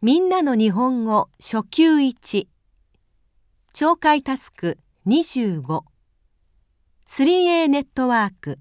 みんなの日本語初級1懲戒タスク25 3A ネットワーク。